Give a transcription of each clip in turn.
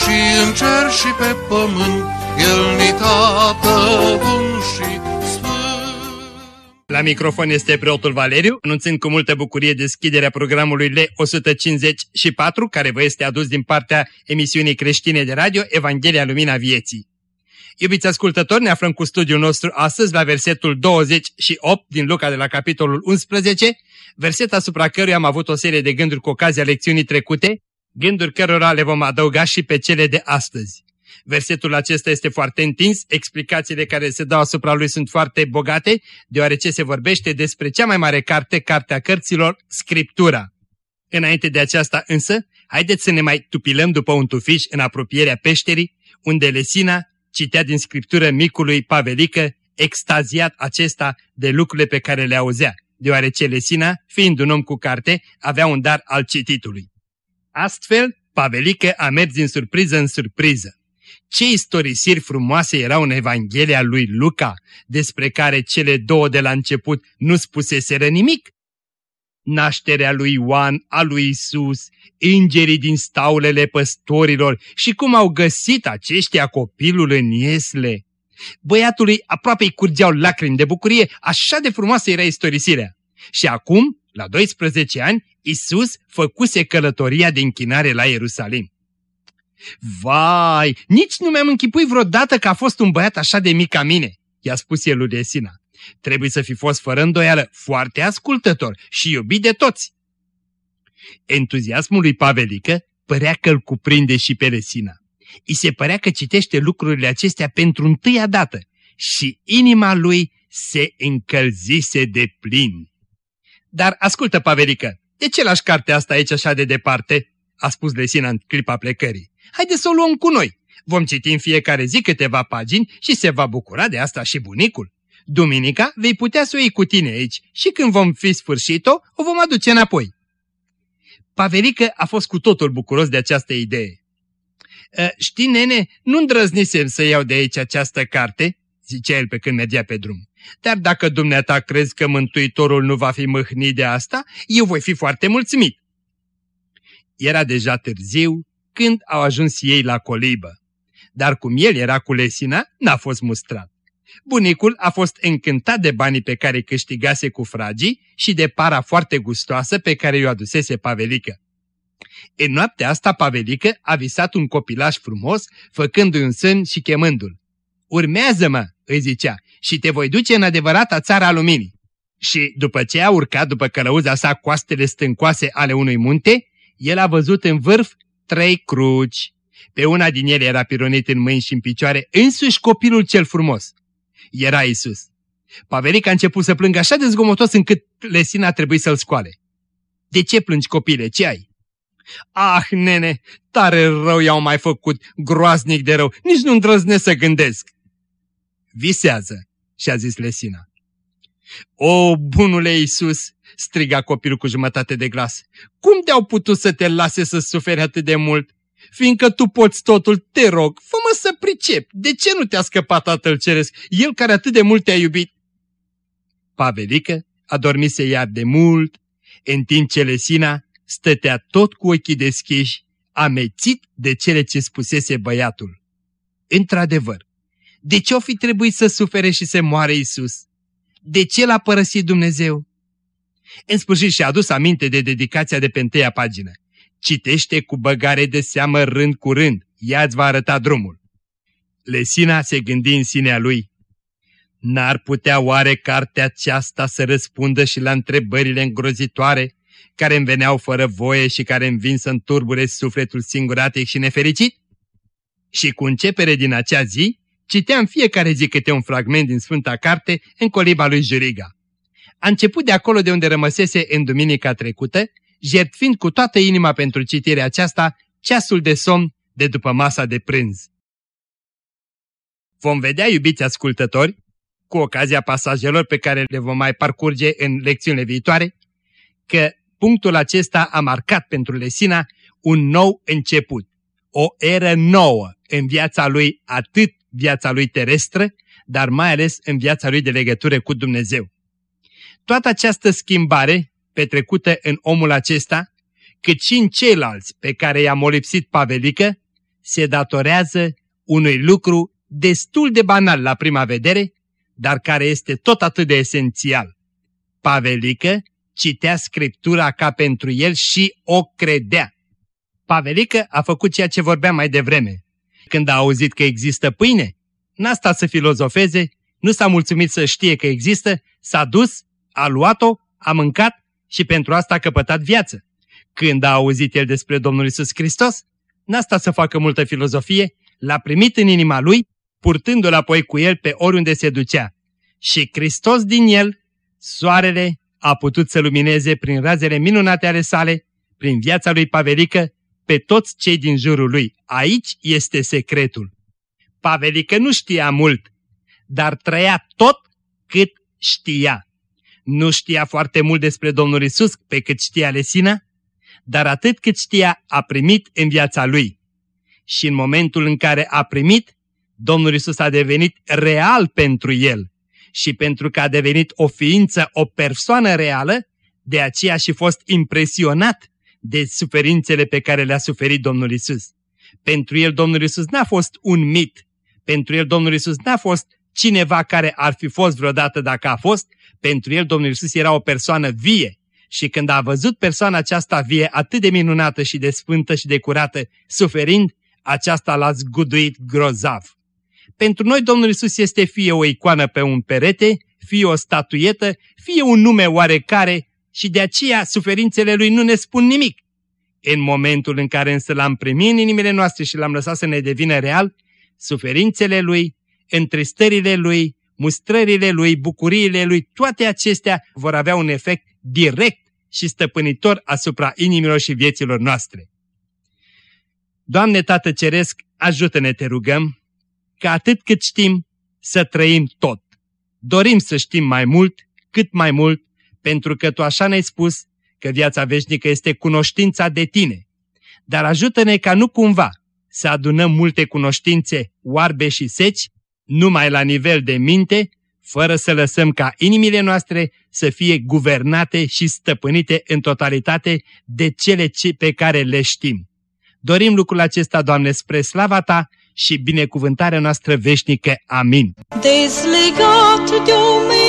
și în cer și pe pământ, El ni tată bun și la microfon este preotul Valeriu, anunțând cu multă bucurie deschiderea programului L154, care vă este adus din partea emisiunii creștine de radio Evanghelia Lumina Vieții. Iubiți ascultători, ne aflăm cu studiul nostru astăzi la versetul 28 din Luca de la capitolul 11, verset asupra căruia am avut o serie de gânduri cu ocazia lecțiunii trecute, gânduri cărora le vom adăuga și pe cele de astăzi. Versetul acesta este foarte întins, explicațiile care se dau asupra lui sunt foarte bogate, deoarece se vorbește despre cea mai mare carte, Cartea Cărților, Scriptura. Înainte de aceasta însă, haideți să ne mai tupilăm după un tufiș în apropierea peșterii, unde Lesina citea din Scriptură micului Pavelică, extaziat acesta de lucrurile pe care le auzea, deoarece Lesina, fiind un om cu carte, avea un dar al cititului. Astfel, Pavelică a mers din surpriză în surpriză. Ce istorisiri frumoase erau în Evanghelia lui Luca, despre care cele două de la început nu spuseseră nimic. Nașterea lui Ioan, a lui Isus, îngerii din staulele păstorilor și cum au găsit aceștia copilul în iesle. Băiatului aproape îi curgeau lacrimi de bucurie, așa de frumoasă era istorisirea. Și acum, la 12 ani, Isus făcuse călătoria de închinare la Ierusalim. Vai, nici nu mi-am închipuit vreodată că a fost un băiat așa de mic ca mine, i-a spus el lui Desina. Trebuie să fi fost fără îndoială foarte ascultător și iubit de toți. Entuziasmul lui Pavelică părea că îl cuprinde și pe Resina. I se părea că citește lucrurile acestea pentru întâia dată și inima lui se încălzise de plin. Dar ascultă, Pavelică, de ce lași cartea asta aici așa de departe? a spus Lesina în clipa plecării. Haideți să o luăm cu noi. Vom citi în fiecare zi câteva pagini și se va bucura de asta și bunicul. Duminica vei putea să o iei cu tine aici și când vom fi sfârșit-o, o vom aduce înapoi. Pavelică a fost cu totul bucuros de această idee. Ă, știi, nene, nu îndrăznisem să iau de aici această carte, zicea el pe când mergea pe drum. Dar dacă dumneata crezi că Mântuitorul nu va fi mâhnit de asta, eu voi fi foarte mulțumit. Era deja târziu când au ajuns ei la colibă. Dar cum el era cu lesina, n-a fost mustrat. Bunicul a fost încântat de banii pe care câștigase cu fragii și de para foarte gustoasă pe care i-o adusese Pavelică. În noaptea asta Pavelică a visat un copilaș frumos, făcându-i un sân și chemându-l. Urmează-mă, îi zicea, și te voi duce în adevărata țara luminii. Și după ce a urcat după călăuza sa coastele stâncoase ale unui munte, el a văzut în vârf trei cruci. Pe una din ele era pironit în mâini și în picioare însuși copilul cel frumos. Era Isus. Pavelic a început să plângă așa de zgomotos încât Lesina a trebuit să-l scoale. De ce plângi, copile? Ce ai? Ah, nene, tare rău i-au mai făcut, groaznic de rău, nici nu îndrăznesc să gândesc. Visează, și-a zis Lesina. O, bunule Iisus, striga copilul cu jumătate de glas, cum te-au putut să te lase să suferi atât de mult? Fiindcă tu poți totul, te rog, fă-mă să pricep, de ce nu te-a scăpat Tatăl Ceresc, El care atât de mult te-a iubit? Pavelică adormise iar de mult, în timp ce Lesina stătea tot cu ochii deschiși, amețit de cele ce spusese băiatul. Într-adevăr, de ce o fi trebuit să sufere și să moare Isus? De ce l-a părăsit Dumnezeu? În sfârșit și-a adus aminte de dedicația de pe întâia pagină. Citește cu băgare de seamă rând cu rând, ea îți va arăta drumul. Lesina se gândi în sinea lui. N-ar putea oare cartea aceasta să răspundă și la întrebările îngrozitoare care îmi veneau fără voie și care îmi vin să înturbure sufletul singuratic și nefericit? Și cu începere din acea zi, Citeam fiecare zi câte un fragment din Sfânta Carte în coliba lui Juriga. A început de acolo de unde rămăsese în duminica trecută, jertfind cu toată inima pentru citirea aceasta ceasul de somn de după masa de prânz. Vom vedea, iubiți ascultători, cu ocazia pasajelor pe care le vom mai parcurge în lecțiunile viitoare, că punctul acesta a marcat pentru Lesina un nou început, o eră nouă în viața lui, atât viața lui terestră, dar mai ales în viața lui de legătură cu Dumnezeu. Toată această schimbare petrecută în omul acesta, cât și în ceilalți pe care i-a molipsit Pavelică, se datorează unui lucru destul de banal la prima vedere, dar care este tot atât de esențial. Pavelică citea Scriptura ca pentru el și o credea. Pavelică a făcut ceea ce vorbeam mai devreme. Când a auzit că există pâine, n-a stat să filozofeze, nu s-a mulțumit să știe că există, s-a dus, a luat-o, a mâncat și pentru asta a căpătat viață. Când a auzit el despre Domnul Isus Hristos, n-a stat să facă multă filozofie, l-a primit în inima lui, purtându-l apoi cu el pe oriunde se ducea. Și Hristos din el, soarele, a putut să lumineze prin razele minunate ale sale, prin viața lui Pavelică, pe toți cei din jurul lui. Aici este secretul. Pavelică nu știa mult, dar trăia tot cât știa. Nu știa foarte mult despre Domnul Isus pe cât știa Lesina, dar atât cât știa a primit în viața lui. Și în momentul în care a primit, Domnul Isus a devenit real pentru el și pentru că a devenit o ființă, o persoană reală, de aceea și fost impresionat de suferințele pe care le-a suferit Domnul Isus. Pentru el Domnul Isus n-a fost un mit, pentru el Domnul Isus n-a fost cineva care ar fi fost vreodată dacă a fost, pentru el Domnul Isus era o persoană vie. Și când a văzut persoana aceasta vie, atât de minunată și de sfântă și de curată, suferind, aceasta l-a zguduit grozav. Pentru noi Domnul Isus este fie o icoană pe un perete, fie o statuietă, fie un nume oarecare și de aceea suferințele Lui nu ne spun nimic. În momentul în care însă l-am primit în inimile noastre și l-am lăsat să ne devină real, suferințele Lui, întristările Lui, mustrările Lui, bucuriile Lui, toate acestea vor avea un efect direct și stăpânitor asupra inimilor și vieților noastre. Doamne Tată Ceresc, ajută-ne, te rugăm, că atât cât știm să trăim tot. Dorim să știm mai mult, cât mai mult, pentru că Tu așa ne-ai spus că viața veșnică este cunoștința de Tine. Dar ajută-ne ca nu cumva să adunăm multe cunoștințe oarbe și seci, numai la nivel de minte, fără să lăsăm ca inimile noastre să fie guvernate și stăpânite în totalitate de cele pe care le știm. Dorim lucrul acesta, Doamne, spre slava Ta și binecuvântarea noastră veșnică. Amin. Dezlegat de omenească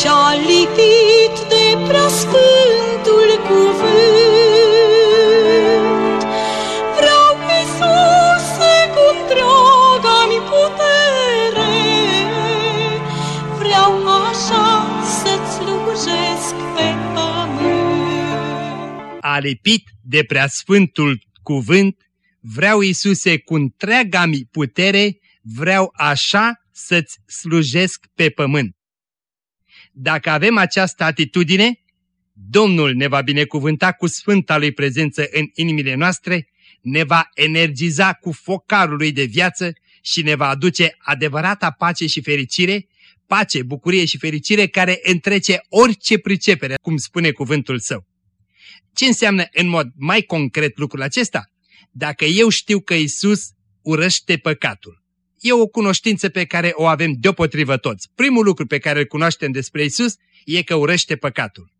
și-a lipit de preasfântul cuvânt. Vreau, Iisuse, cu întreaga-mi putere, vreau așa să-ți slujesc pe pământ. A lipit de preasfântul cuvânt, vreau, Iisuse, cu întreaga mi putere, vreau așa să-ți slujesc pe pământ. Dacă avem această atitudine, Domnul ne va binecuvânta cu sfânta lui prezență în inimile noastre, ne va energiza cu focarul lui de viață și ne va aduce adevărata pace și fericire, pace, bucurie și fericire care întrece orice pricepere, cum spune cuvântul său. Ce înseamnă în mod mai concret lucrul acesta? Dacă eu știu că Isus urăște păcatul, e o cunoștință pe care o avem deopotrivă toți. Primul lucru pe care îl cunoaștem despre Isus e că urăște păcatul.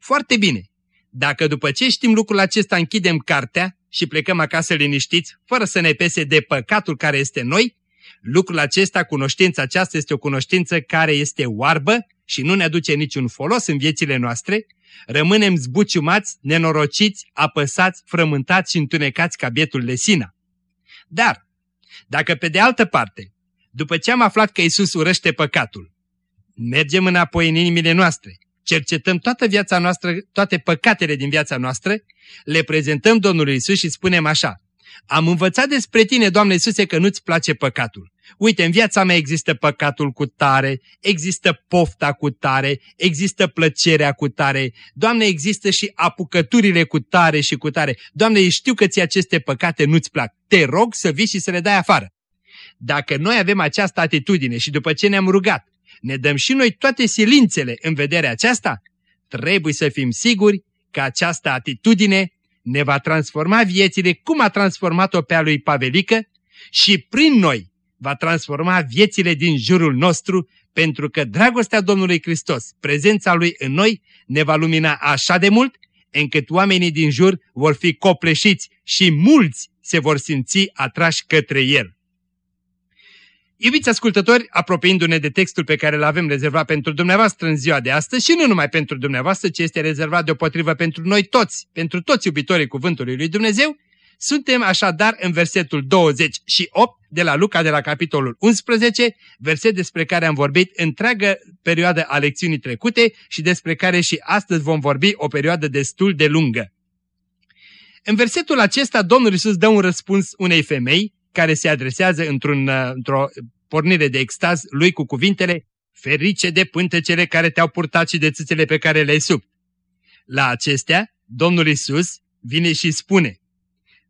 Foarte bine. Dacă după ce știm lucrul acesta închidem cartea și plecăm acasă liniștiți, fără să ne pese de păcatul care este noi, lucrul acesta, cunoștința aceasta este o cunoștință care este oarbă și nu ne aduce niciun folos în viețile noastre, rămânem zbuciumați, nenorociți, apăsați, frământați și întunecați ca bietul lesina. Dar, dacă pe de altă parte, după ce am aflat că Isus urăște păcatul, mergem înapoi în inimile noastre, cercetăm toată viața noastră, toate păcatele din viața noastră, le prezentăm Domnului Isus și spunem așa, Am învățat despre tine, Doamne Iisuse, că nu-ți place păcatul. Uite, în viața mea există păcatul cu tare, există pofta cu tare, există plăcerea cu tare, Doamne, există și apucăturile cu tare și cu tare. Doamne, știu că ți aceste păcate nu-ți plac. Te rog să vii și să le dai afară. Dacă noi avem această atitudine și după ce ne-am rugat, ne dăm și noi toate silințele în vederea aceasta, trebuie să fim siguri că această atitudine ne va transforma viețile cum a transformat-o pe a lui Pavelică și prin noi va transforma viețile din jurul nostru, pentru că dragostea Domnului Hristos, prezența Lui în noi, ne va lumina așa de mult, încât oamenii din jur vor fi copleșiți și mulți se vor simți atrași către El. Iubiți ascultători, apropiindu-ne de textul pe care îl avem rezervat pentru dumneavoastră în ziua de astăzi și nu numai pentru dumneavoastră, ci este rezervat deopotrivă pentru noi toți, pentru toți iubitorii Cuvântului Lui Dumnezeu, suntem așadar în versetul 28 de la Luca de la capitolul 11, verset despre care am vorbit întreagă perioadă a lecțiunii trecute și despre care și astăzi vom vorbi o perioadă destul de lungă. În versetul acesta Domnul Iisus dă un răspuns unei femei care se adresează într-un, într-o pornire de extaz lui cu cuvintele Ferice de pântecele care te-au purtat și de țâțele pe care le-ai sub. La acestea, Domnul Isus vine și spune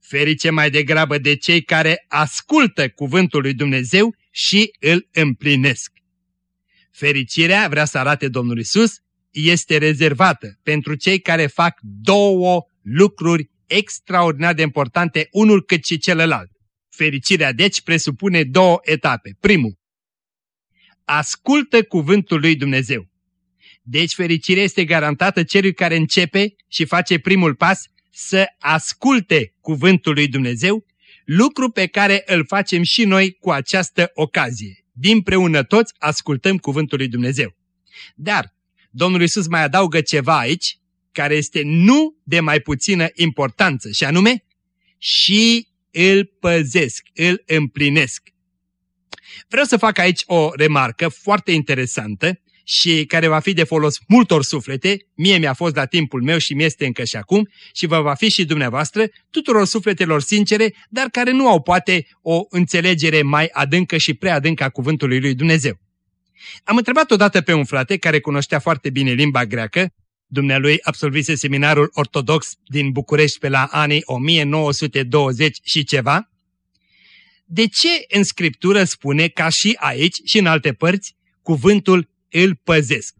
Ferice mai degrabă de cei care ascultă cuvântul lui Dumnezeu și îl împlinesc. Fericirea, vrea să arate Domnul Isus, este rezervată pentru cei care fac două lucruri extraordinar de importante, unul cât și celălalt. Fericirea, deci, presupune două etape. Primul, ascultă cuvântul lui Dumnezeu. Deci fericirea este garantată celui care începe și face primul pas să asculte cuvântul lui Dumnezeu, lucru pe care îl facem și noi cu această ocazie. Dinpreună toți ascultăm cuvântul lui Dumnezeu. Dar Domnul Iisus mai adaugă ceva aici, care este nu de mai puțină importanță, și anume, și îl păzesc, îl împlinesc. Vreau să fac aici o remarcă foarte interesantă și care va fi de folos multor suflete, mie mi-a fost la timpul meu și mi-este încă și acum și vă va fi și dumneavoastră, tuturor sufletelor sincere, dar care nu au poate o înțelegere mai adâncă și prea adâncă a cuvântului lui Dumnezeu. Am întrebat odată pe un frate care cunoștea foarte bine limba greacă, dumnealui absolvise seminarul ortodox din București pe la anii 1920 și ceva, de ce în Scriptură spune, ca și aici și în alte părți, cuvântul îl păzesc.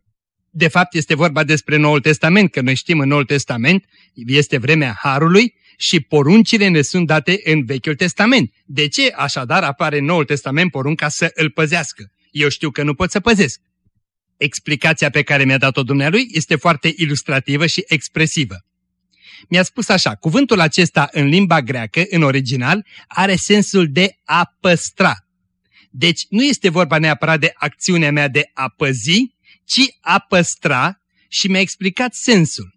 De fapt, este vorba despre Noul Testament, că noi știm în Noul Testament este vremea Harului și poruncile ne sunt date în Vechiul Testament. De ce așadar apare în Noul Testament porunca să îl păzească? Eu știu că nu pot să păzesc. Explicația pe care mi-a dat-o dumnealui este foarte ilustrativă și expresivă. Mi-a spus așa, cuvântul acesta în limba greacă, în original, are sensul de a păstra. Deci nu este vorba neapărat de acțiunea mea de a păzi, ci a păstra și mi-a explicat sensul.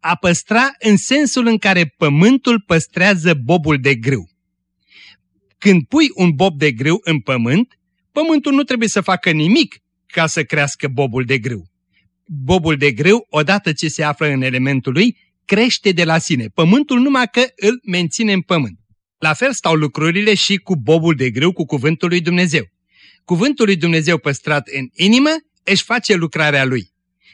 A păstra în sensul în care pământul păstrează bobul de grâu. Când pui un bob de grâu în pământ, pământul nu trebuie să facă nimic ca să crească bobul de grâu. Bobul de grâu, odată ce se află în elementul lui, crește de la sine. Pământul numai că îl menține în pământ. La fel stau lucrurile și cu bobul de grâu, cu cuvântul lui Dumnezeu. Cuvântul lui Dumnezeu păstrat în inimă își face lucrarea lui.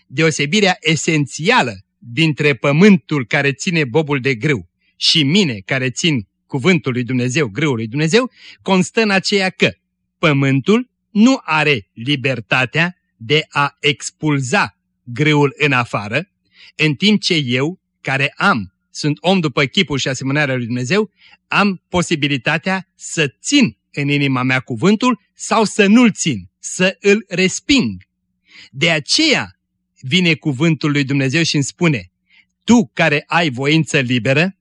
Deosebirea esențială dintre pământul care ține bobul de grâu și mine care țin cuvântul lui Dumnezeu, grâul lui Dumnezeu, constă în aceea că pământul nu are libertatea de a expulza grâul în afară, în timp ce eu, care am sunt om după chipul și asemănarea lui Dumnezeu, am posibilitatea să țin în inima mea cuvântul sau să nu-l țin, să îl resping. De aceea vine cuvântul lui Dumnezeu și îmi spune, tu care ai voință liberă,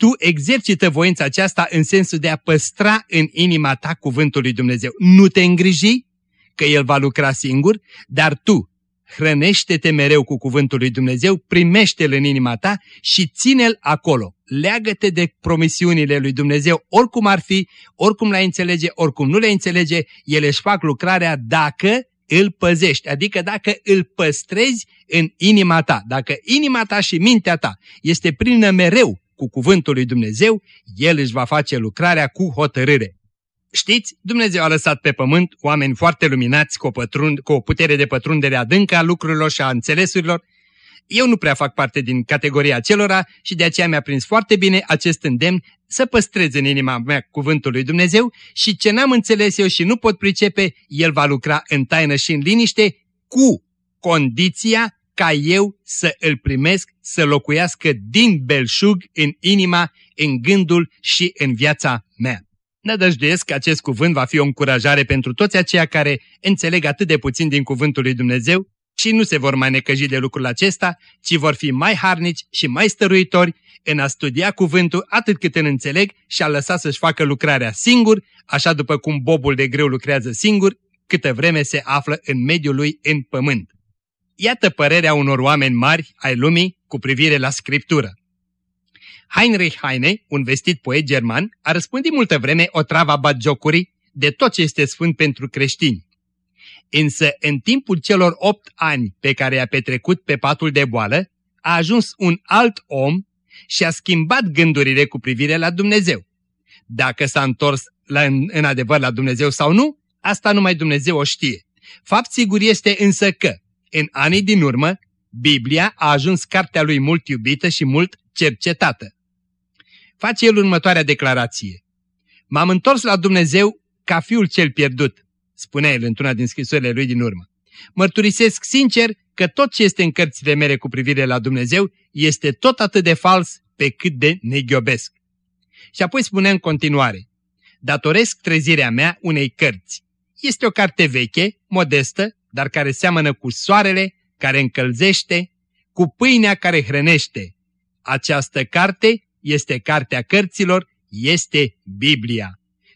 tu exercită voința aceasta în sensul de a păstra în inima ta cuvântul lui Dumnezeu. Nu te îngriji că El va lucra singur, dar tu hrănește-te mereu cu cuvântul lui Dumnezeu, primește-l în inima ta și ține-l acolo. Leagă-te de promisiunile lui Dumnezeu, oricum ar fi, oricum le înțelege, oricum nu le înțelege, ele își fac lucrarea dacă îl păzești, adică dacă îl păstrezi în inima ta, dacă inima ta și mintea ta este plină mereu cu cuvântul lui Dumnezeu, El își va face lucrarea cu hotărâre. Știți, Dumnezeu a lăsat pe pământ oameni foarte luminați cu o, pătrund, cu o putere de pătrundere adâncă a lucrurilor și a înțelesurilor. Eu nu prea fac parte din categoria acelora și de aceea mi-a prins foarte bine acest îndemn să păstrez în inima mea cuvântul lui Dumnezeu și ce n-am înțeles eu și nu pot pricepe, El va lucra în taină și în liniște cu condiția ca eu să îl primesc să locuiască din belșug în inima, în gândul și în viața mea. Nădăjduiesc că acest cuvânt va fi o încurajare pentru toți aceia care înțeleg atât de puțin din cuvântul lui Dumnezeu și nu se vor mai necăji de lucrul acesta, ci vor fi mai harnici și mai stăruitori în a studia cuvântul atât cât în înțeleg și a lăsa să-și facă lucrarea singur, așa după cum bobul de greu lucrează singur, câtă vreme se află în mediul lui în pământ. Iată părerea unor oameni mari ai lumii cu privire la Scriptură. Heinrich Heine, un vestit poet german, a răspândit multă vreme o travă batjocurii de tot ce este sfânt pentru creștini. Însă, în timpul celor opt ani pe care i-a petrecut pe patul de boală, a ajuns un alt om și a schimbat gândurile cu privire la Dumnezeu. Dacă s-a întors la, în, în adevăr la Dumnezeu sau nu, asta numai Dumnezeu o știe. Fapt sigur este însă că, în anii din urmă, Biblia a ajuns cartea lui mult iubită și mult cercetată. Face el următoarea declarație. M-am întors la Dumnezeu ca fiul cel pierdut, spunea el într-una din scrisorile lui din urmă. Mărturisesc sincer că tot ce este în cărțile mele cu privire la Dumnezeu este tot atât de fals pe cât de neghiobesc. Și apoi spune în continuare, datoresc trezirea mea unei cărți. Este o carte veche, modestă, dar care seamănă cu soarele, care încălzește, cu pâinea care hrănește. Această carte este cartea cărților, este Biblia.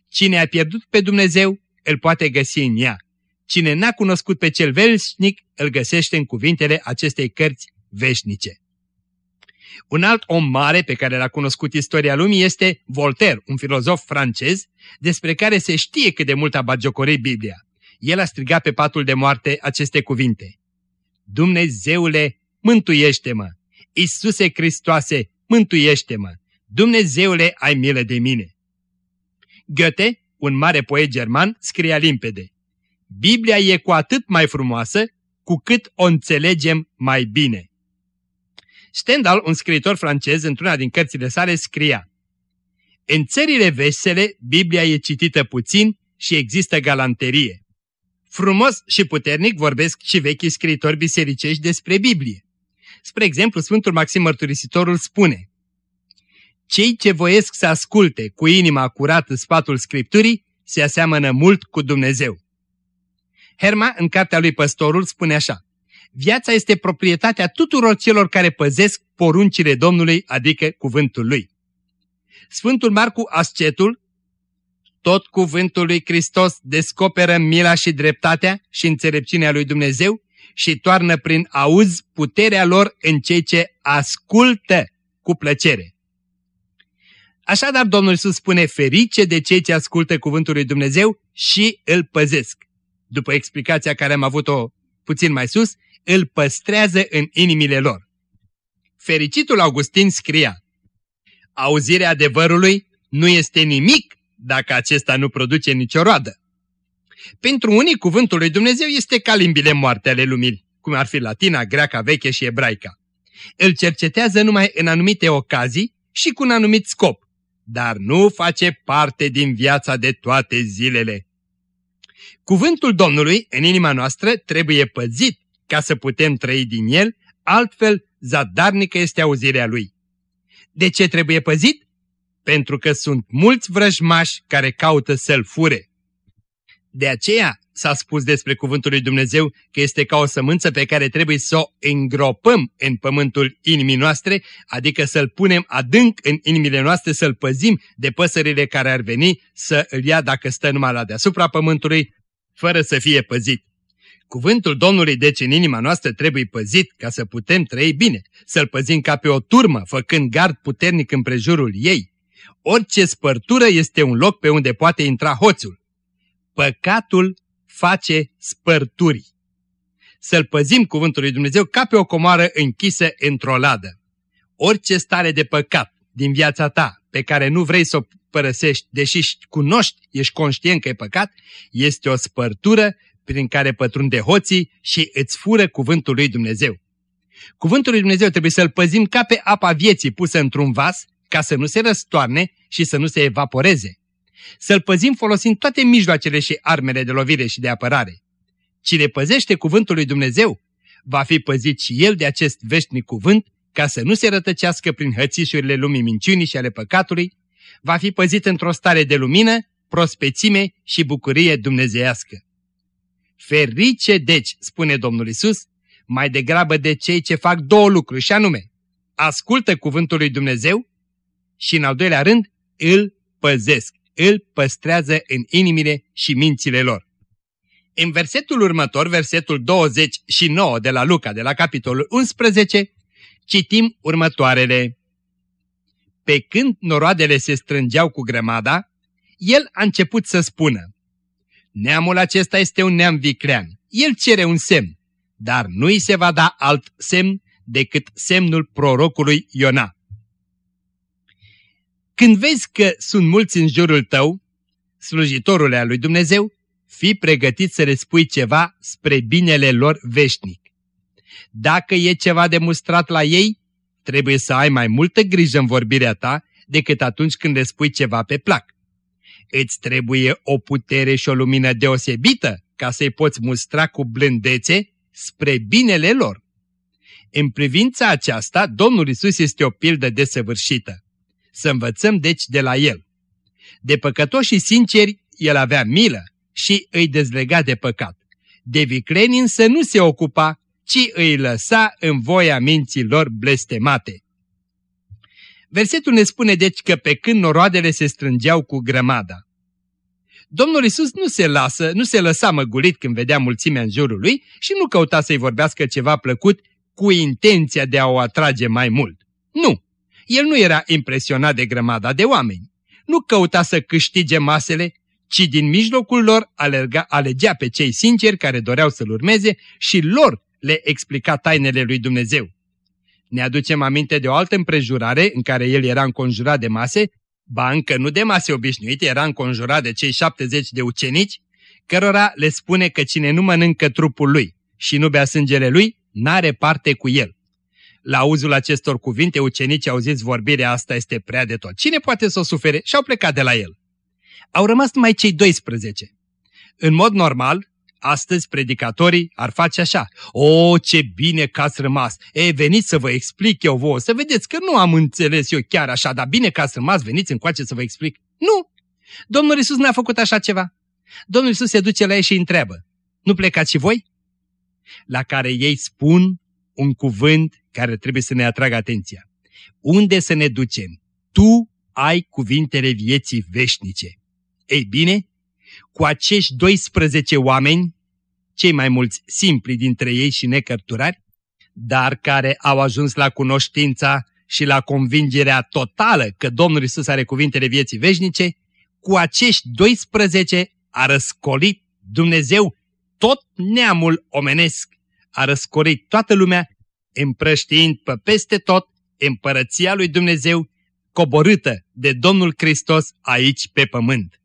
Cine a pierdut pe Dumnezeu, îl poate găsi în ea. Cine n-a cunoscut pe cel veșnic, îl găsește în cuvintele acestei cărți veșnice. Un alt om mare pe care l-a cunoscut istoria lumii este Voltaire, un filozof francez, despre care se știe cât de mult a bagiocorit Biblia. El a strigat pe patul de moarte aceste cuvinte. Dumnezeule, mântuiește-mă! Isuse Hristoase, mântuiește-mă! Dumnezeule, ai milă de mine! Goethe, un mare poet german, scria limpede. Biblia e cu atât mai frumoasă cu cât o înțelegem mai bine. Stendhal, un scriitor francez, într-una din cărțile sale, scria În țările vesele, Biblia e citită puțin și există galanterie. Frumos și puternic vorbesc și vechi scriitori bisericești despre Biblie. Spre exemplu, Sfântul Maxim Mărturisitorul spune Cei ce voiesc să asculte cu inima curată sfatul Scripturii se aseamănă mult cu Dumnezeu. Herma, în cartea lui Păstorul, spune așa Viața este proprietatea tuturor celor care păzesc poruncile Domnului, adică cuvântul lui. Sfântul Marcu Ascetul, tot cuvântul lui Hristos descoperă mila și dreptatea și înțelepciunea lui Dumnezeu și toarnă prin auz puterea lor în cei ce ascultă cu plăcere. Așadar, Domnul Iisus spune ferice de cei ce ascultă cuvântul lui Dumnezeu și îl păzesc. După explicația care am avut-o puțin mai sus, îl păstrează în inimile lor. Fericitul Augustin scria, Auzirea adevărului nu este nimic dacă acesta nu produce nicio roadă. Pentru unii, cuvântul lui Dumnezeu este ca limbile moarte ale lumii, cum ar fi latina, greaca veche și ebraica. Îl cercetează numai în anumite ocazii și cu un anumit scop, dar nu face parte din viața de toate zilele. Cuvântul Domnului în inima noastră trebuie păzit ca să putem trăi din el, altfel zadarnică este auzirea lui. De ce trebuie păzit? Pentru că sunt mulți vrăjmași care caută să-l fure. De aceea s-a spus despre cuvântul lui Dumnezeu că este ca o sămânță pe care trebuie să o îngropăm în pământul inimii noastre, adică să-l punem adânc în inimile noastre, să-l păzim de păsările care ar veni să îl ia dacă stă numai la deasupra pământului, fără să fie păzit. Cuvântul Domnului deci în inima noastră trebuie păzit ca să putem trăi bine, să-l păzim ca pe o turmă, făcând gard puternic împrejurul ei. Orice spărtură este un loc pe unde poate intra hoțul. Păcatul face spărturi. Să-l păzim cuvântul lui Dumnezeu ca pe o comoară închisă într-o ladă. Orice stare de păcat din viața ta pe care nu vrei să o părăsești, deși cunoști, ești conștient că e păcat, este o spărtură prin care pătrunde hoții și îți fură cuvântul lui Dumnezeu. Cuvântul lui Dumnezeu trebuie să-l păzim ca pe apa vieții pusă într-un vas, ca să nu se răstoarne și să nu se evaporeze. Să-l păzim folosind toate mijloacele și armele de lovire și de apărare. Cine păzește cuvântul lui Dumnezeu, va fi păzit și el de acest veșnic cuvânt, ca să nu se rătăcească prin hățișurile lumii minciunii și ale păcatului, va fi păzit într-o stare de lumină, prospețime și bucurie dumnezeiască. Ferice deci, spune Domnul Isus, mai degrabă de cei ce fac două lucruri, și anume, ascultă cuvântul lui Dumnezeu și, în al doilea rând, îl păzesc, îl păstrează în inimile și mințile lor. În versetul următor, versetul 29 de la Luca, de la capitolul 11, citim următoarele. Pe când noroadele se strângeau cu grămada, el a început să spună, Neamul acesta este un neam viclean, el cere un semn, dar nu îi se va da alt semn decât semnul prorocului Iona. Când vezi că sunt mulți în jurul tău, slujitorule al lui Dumnezeu, fii pregătit să le spui ceva spre binele lor veșnic. Dacă e ceva demonstrat la ei, trebuie să ai mai multă grijă în vorbirea ta decât atunci când le spui ceva pe plac. Îți trebuie o putere și o lumină deosebită ca să-i poți mustra cu blândețe spre binele lor. În privința aceasta, Domnul Isus este o pildă desăvârșită. Să învățăm deci de la El. De păcătoși și sinceri, El avea milă și îi dezlega de păcat. De vicleni însă nu se ocupa, ci îi lăsa în voia minții lor blestemate. Versetul ne spune deci că pe când noroadele se strângeau cu grămada. Domnul Isus nu se lasă, nu se lăsa măgulit când vedea mulțimea în jurul lui și nu căuta să-i vorbească ceva plăcut cu intenția de a o atrage mai mult. Nu! El nu era impresionat de grămada de oameni. Nu căuta să câștige masele, ci din mijlocul lor alerga, alegea pe cei sinceri care doreau să-L urmeze și lor le explica tainele lui Dumnezeu. Ne aducem aminte de o altă împrejurare în care el era înconjurat de mase, ba încă nu de mase obișnuite, era înconjurat de cei 70 de ucenici, cărora le spune că cine nu mănâncă trupul lui și nu bea sângele lui, n-are parte cu el. La auzul acestor cuvinte, ucenicii au zis vorbirea asta este prea de tot. Cine poate să o sufere? Și au plecat de la el. Au rămas numai cei 12. În mod normal, Astăzi predicatorii ar face așa. O, ce bine că ați rămas! E, veniți să vă explic eu vouă, să vedeți că nu am înțeles eu chiar așa, dar bine că ați rămas, veniți încoace să vă explic. Nu! Domnul Isus n-a făcut așa ceva. Domnul Isus se duce la ei și îi întreabă. Nu plecați și voi? La care ei spun un cuvânt care trebuie să ne atragă atenția. Unde să ne ducem? Tu ai cuvintele vieții veșnice. Ei bine, cu acești 12 oameni, cei mai mulți simpli dintre ei și necărturari, dar care au ajuns la cunoștința și la convingerea totală că Domnul Isus are cuvintele vieții veșnice, cu acești 12 a răscolit Dumnezeu tot neamul omenesc, a răscolit toată lumea, împrăștiind pe peste tot împărăția lui Dumnezeu, coborâtă de Domnul Hristos aici pe pământ.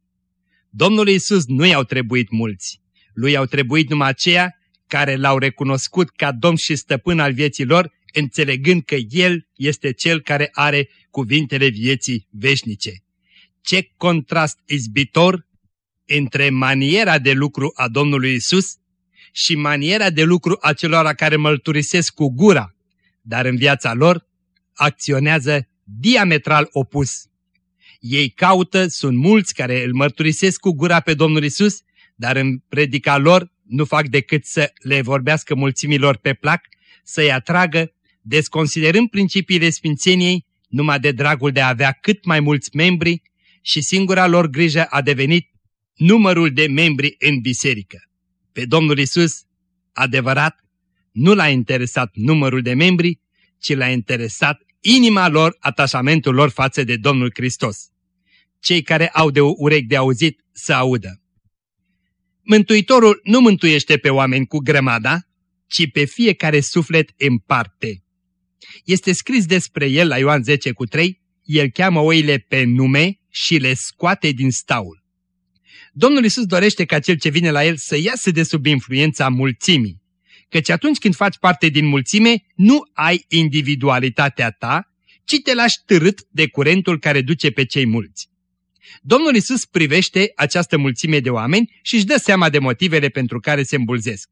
Domnului Isus nu i-au trebuit mulți, lui au trebuit numai aceia care l-au recunoscut ca Domn și Stăpân al vieții lor, înțelegând că El este Cel care are cuvintele vieții veșnice. Ce contrast izbitor între maniera de lucru a Domnului Isus și maniera de lucru a celor care mărturisesc cu gura, dar în viața lor acționează diametral opus. Ei caută, sunt mulți care îl mărturisesc cu gura pe Domnul Isus, dar în predica lor nu fac decât să le vorbească mulțimilor pe plac, să-i atragă, desconsiderând principiile Sfințeniei, numai de dragul de a avea cât mai mulți membri și singura lor grijă a devenit numărul de membri în biserică. Pe Domnul Isus, adevărat, nu l-a interesat numărul de membri, ci l-a interesat inima lor, atașamentul lor față de Domnul Hristos. Cei care au de urechi de auzit să audă. Mântuitorul nu mântuiește pe oameni cu grămada, ci pe fiecare suflet în parte. Este scris despre el la Ioan 10 cu 3, El cheamă oile pe nume și le scoate din staul. Domnul Isus dorește ca cel ce vine la el să iasă de sub influența mulțimii, căci atunci când faci parte din mulțime, nu ai individualitatea ta, ci te lași târât de curentul care duce pe cei mulți. Domnul Isus privește această mulțime de oameni și își dă seama de motivele pentru care se îmbulzesc.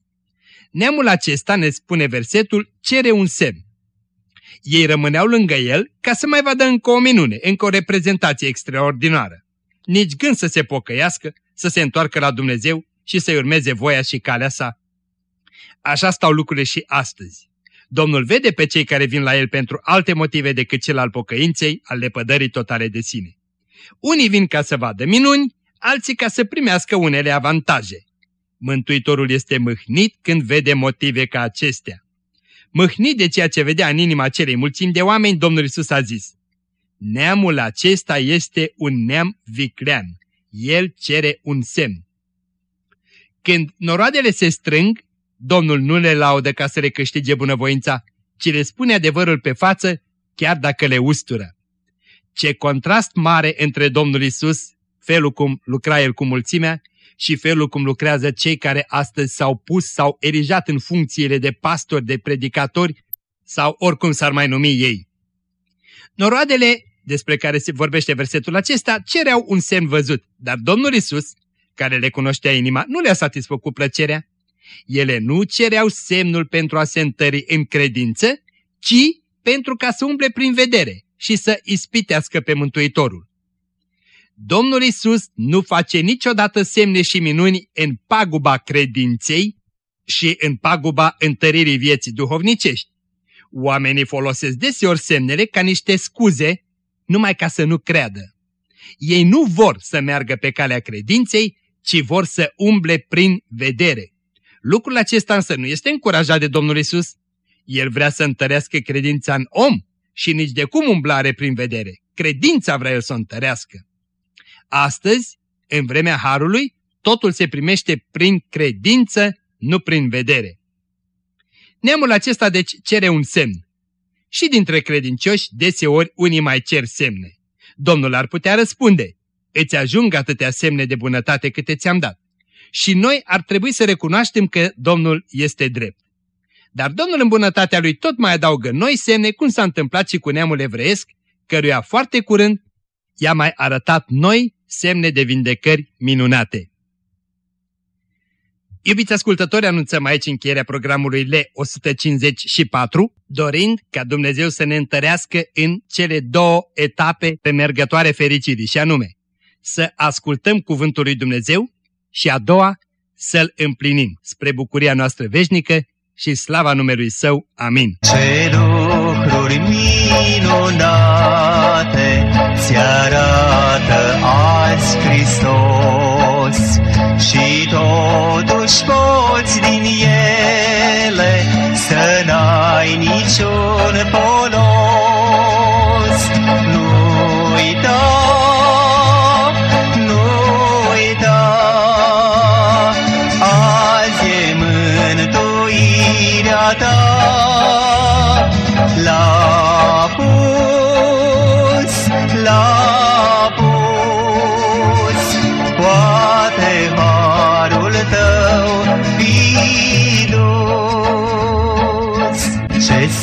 Neamul acesta, ne spune versetul, cere un semn. Ei rămâneau lângă el ca să mai vadă încă o minune, încă o reprezentație extraordinară. Nici gând să se pocăiască, să se întoarcă la Dumnezeu și să-i urmeze voia și calea sa. Așa stau lucrurile și astăzi. Domnul vede pe cei care vin la el pentru alte motive decât cel al pocăinței, al lepădării totale de sine. Unii vin ca să vadă minuni, alții ca să primească unele avantaje. Mântuitorul este mâhnit când vede motive ca acestea. Mâhnit de ceea ce vedea în inima celei mulțimi de oameni, Domnul Isus a zis, Neamul acesta este un neam viclean. El cere un semn. Când noroadele se strâng, Domnul nu le laudă ca să le câștige bunăvoința, ci le spune adevărul pe față, chiar dacă le ustură. Ce contrast mare între Domnul Isus, felul cum lucra El cu mulțimea, și felul cum lucrează cei care astăzi s-au pus sau erijat în funcțiile de pastori, de predicatori sau oricum s-ar mai numi ei. Noroadele despre care se vorbește versetul acesta cereau un semn văzut, dar Domnul Isus, care le cunoștea inima, nu le-a satisfăcut plăcerea. Ele nu cereau semnul pentru a se întări în credință, ci pentru ca să umble prin vedere și să ispitească pe Mântuitorul. Domnul Isus nu face niciodată semne și minuni în paguba credinței și în paguba întăririi vieții duhovnicești. Oamenii folosesc deseori semnele ca niște scuze numai ca să nu creadă. Ei nu vor să meargă pe calea credinței, ci vor să umble prin vedere. Lucrul acesta însă nu este încurajat de Domnul Isus. El vrea să întărească credința în om și nici de cum umblare prin vedere. Credința vrea el să o întărească. Astăzi, în vremea Harului, totul se primește prin credință, nu prin vedere. Neamul acesta deci cere un semn. Și dintre credincioși, deseori unii mai cer semne. Domnul ar putea răspunde, îți ajung atâtea semne de bunătate câte ți-am dat. Și noi ar trebui să recunoaștem că Domnul este drept. Dar Domnul în bunătatea lui tot mai adaugă noi semne, cum s-a întâmplat și cu neamul evreiesc, căruia foarte curând i-a mai arătat noi semne de vindecări minunate. Iubiți ascultători, anunțăm aici încheierea programului L154, dorind ca Dumnezeu să ne întărească în cele două etape pe mergătoare fericirii, și anume, să ascultăm cuvântul lui Dumnezeu și a doua, să-l împlinim spre bucuria noastră veșnică și slava numelui Său. Amin. Ce lucruri minunate ți arată azi Hristos și totuși poți din ele să n-ai niciun polos.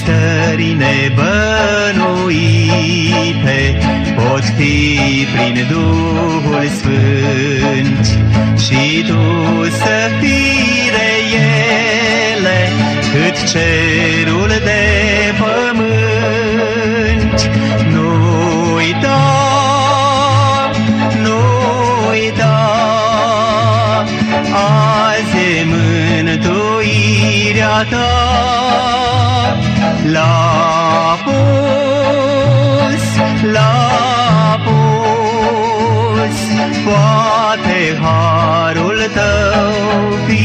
Stări nebănuite pot fi prin Duhul Sfânt și tu să fii de ele cât cerul de pământ. Nu uita, nu uita, azi e mântuirea ta. Lapus, Lapus, poate harul tău fi